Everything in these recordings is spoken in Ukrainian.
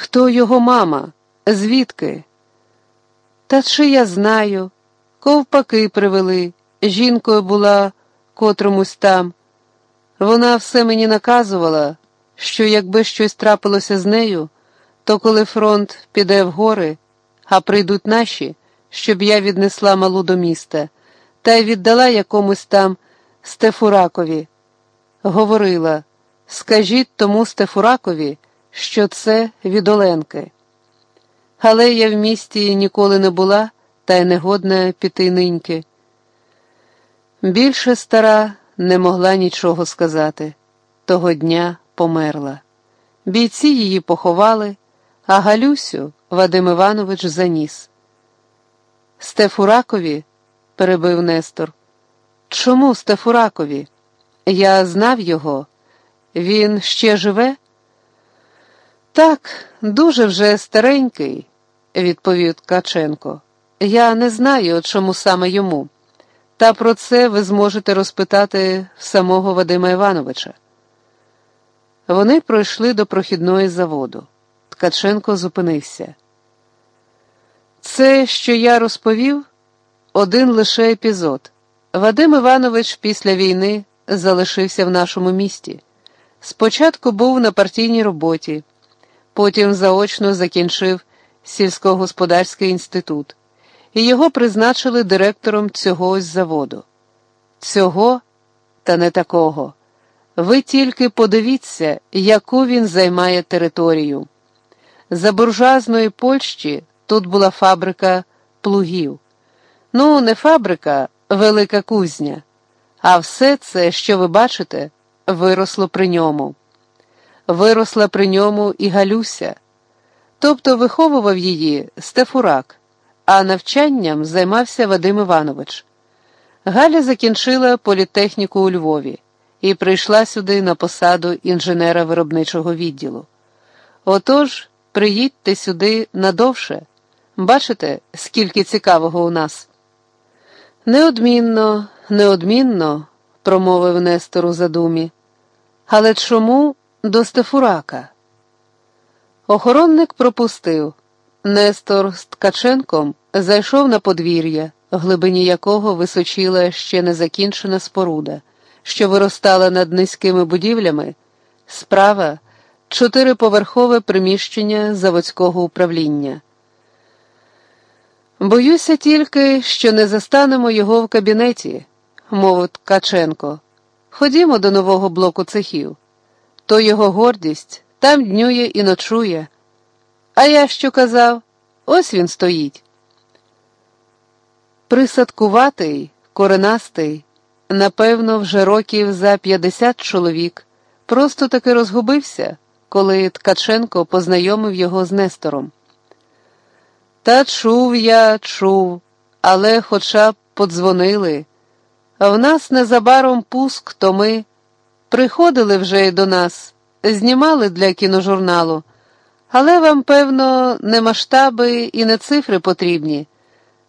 Хто його мама? Звідки? Та чи я знаю? Ковпаки привели, жінкою була котромусь там. Вона все мені наказувала, що якби щось трапилося з нею, то коли фронт піде в гори, а прийдуть наші, щоб я віднесла малу до міста, та й віддала якомусь там Стефуракові. Говорила, скажіть тому Стефуракові, що це від Оленки. Але я в місті ніколи не була, та й не годна піти ниньки. Більше стара не могла нічого сказати. Того дня померла. Бійці її поховали, а Галюсю Вадим Іванович заніс. Стефуракові, перебив Нестор. Чому Стефуракові? Я знав його. Він ще живе? Так, дуже вже старенький, відповів Ткаченко. Я не знаю, чому саме йому. Та про це ви зможете розпитати самого Вадима Івановича. Вони пройшли до прохідної заводу. Ткаченко зупинився. Це, що я розповів, один лише епізод. Вадим Іванович після війни залишився в нашому місті. Спочатку був на партійній роботі, потім заочно закінчив сільськогосподарський інститут, і його призначили директором цього заводу. Цього та не такого. Ви тільки подивіться, яку він займає територію. За буржуазної Польщі тут була фабрика плугів. Ну, не фабрика, велика кузня, а все це, що ви бачите, виросло при ньому. Виросла при ньому і Галюся, тобто виховував її Стефурак, а навчанням займався Вадим Іванович. Галя закінчила політехніку у Львові і прийшла сюди на посаду інженера виробничого відділу. Отож, приїдьте сюди надовше. Бачите, скільки цікавого у нас? Неодмінно, неодмінно, промовив Нестор у задумі. Але чому до Стефурака? Охоронник пропустив. Нестор з Ткаченком зайшов на подвір'я, в глибині якого височила ще незакінчена споруда, що виростала над низькими будівлями, справа чотириповерхове приміщення заводського управління. Боюся тільки, що не застанемо його в кабінеті, мовив Ткаченко. Ходімо до нового блоку цехів. То його гордість там днює і ночує. А я що казав? Ось він стоїть. Присадкуватий, коренастий, напевно, вже років за 50 чоловік, просто таки розгубився, коли Ткаченко познайомив його з Нестором. Та чув я, чув, але хоча б подзвонили. В нас незабаром пуск, то ми приходили вже й до нас, знімали для кіножурналу, але вам, певно, не масштаби і не цифри потрібні.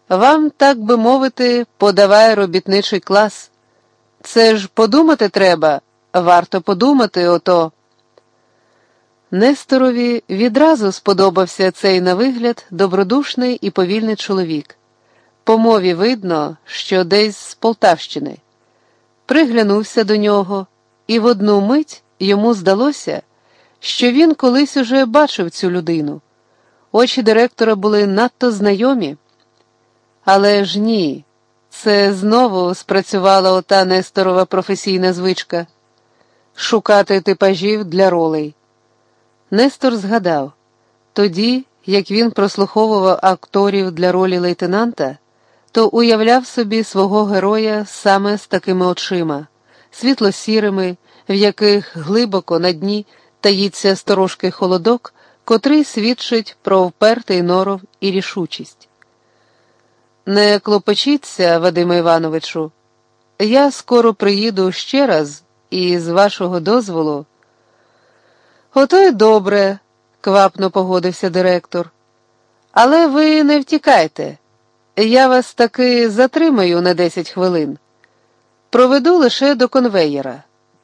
Вам, так би мовити, подавай робітничий клас. Це ж подумати треба, варто подумати ото. Несторові відразу сподобався цей на вигляд добродушний і повільний чоловік. По мові видно, що десь з Полтавщини. Приглянувся до нього, і в одну мить йому здалося, що він колись уже бачив цю людину. Очі директора були надто знайомі. Але ж ні, це знову спрацювала ота Несторова професійна звичка шукати типажів для ролей. Нестор згадав тоді, як він прослуховував акторів для ролі лейтенанта то уявляв собі свого героя саме з такими очима, світло-сірими, в яких глибоко на дні таїться сторожкий холодок, котрий свідчить про впертий норов і рішучість. Не клопочіться, Вадиме Івановичу, я скоро приїду ще раз і, з вашого дозволу. Ото й добре, квапно погодився директор. Але ви не втікайте. Я вас таки затримаю на 10 хвилин. Проведу лише до конвеєра.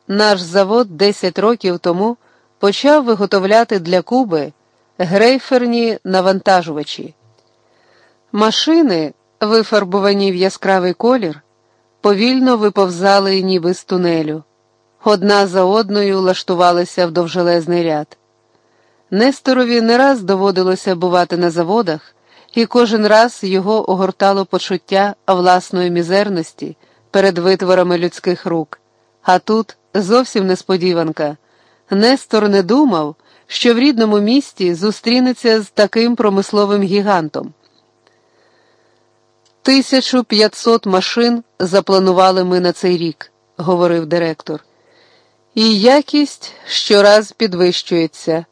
Наш завод 10 років тому почав виготовляти для Куби грейферні навантажувачі. Машини, вифарбовані в яскравий колір, повільно виповзали ніби з тунелю. Одна за одною лаштувалися в довжелезний ряд. Несторові не раз доводилося бувати на заводах, і кожен раз його огортало почуття власної мізерності перед витворами людських рук. А тут зовсім несподіванка. Нестор не думав, що в рідному місті зустрінеться з таким промисловим гігантом. Тисячу п'ятсот машин запланували ми на цей рік, говорив директор. І якість щораз підвищується.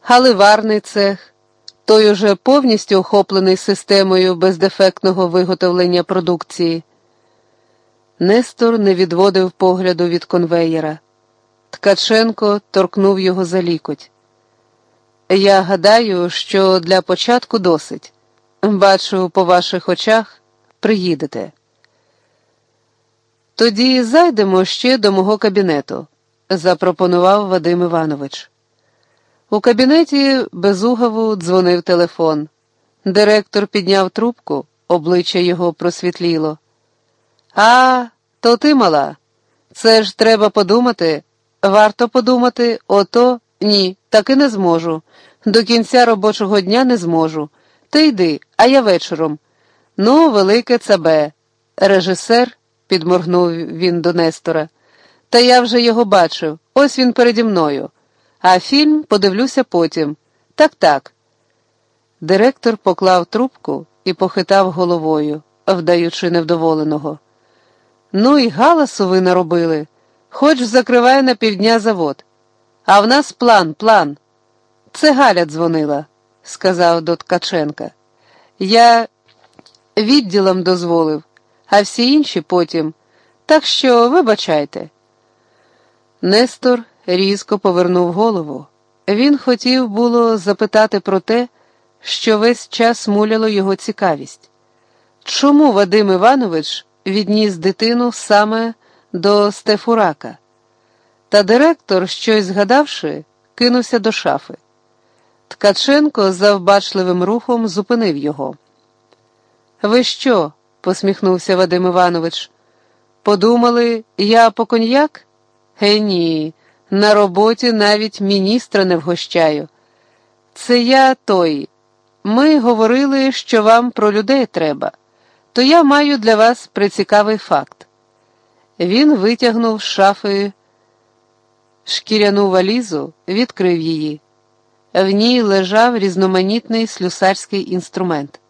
Галиварний цех, той уже повністю охоплений системою бездефектного виготовлення продукції. Нестор не відводив погляду від конвеєра. Ткаченко торкнув його за лікоть. Я гадаю, що для початку досить. Бачу, по ваших очах приїдете. Тоді зайдемо ще до мого кабінету, запропонував Вадим Іванович. У кабінеті безугаву дзвонив телефон. Директор підняв трубку, обличчя його просвітліло. А, то ти мала. Це ж треба подумати. Варто подумати, ото ні, таки не зможу. До кінця робочого дня не зможу. Ти йди, а я вечором. Ну, велике цабе. Режисер, підморгнув він до Нестора. Та я вже його бачив. Ось він переді мною. А фільм подивлюся потім. Так, так. Директор поклав трубку і похитав головою, вдаючи невдоволеного. Ну і галасу ви наробили, хоч закривай на півдня завод. А в нас план, план. Це Галя дзвонила, сказав до Ткаченка. Я відділом дозволив, а всі інші потім. Так що вибачайте. Нестор різко повернув голову. Він хотів було запитати про те, що весь час муляло його цікавість. Чому Вадим Іванович відніс дитину саме до Стефурака? Та директор, щось згадавши, кинувся до шафи. Ткаченко завбачливим рухом зупинив його. Ви що? посміхнувся Вадим Іванович. Подумали, я по коньяк? Е, ні, на роботі навіть міністра не вгощаю. Це я той. Ми говорили, що вам про людей треба, то я маю для вас прицікавий факт. Він витягнув з шафи шкіряну валізу, відкрив її. В ній лежав різноманітний слюсарський інструмент.